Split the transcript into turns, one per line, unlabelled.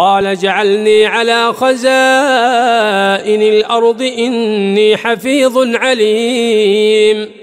قال جعلني على خزائن الأرض إني حفيظ عليم.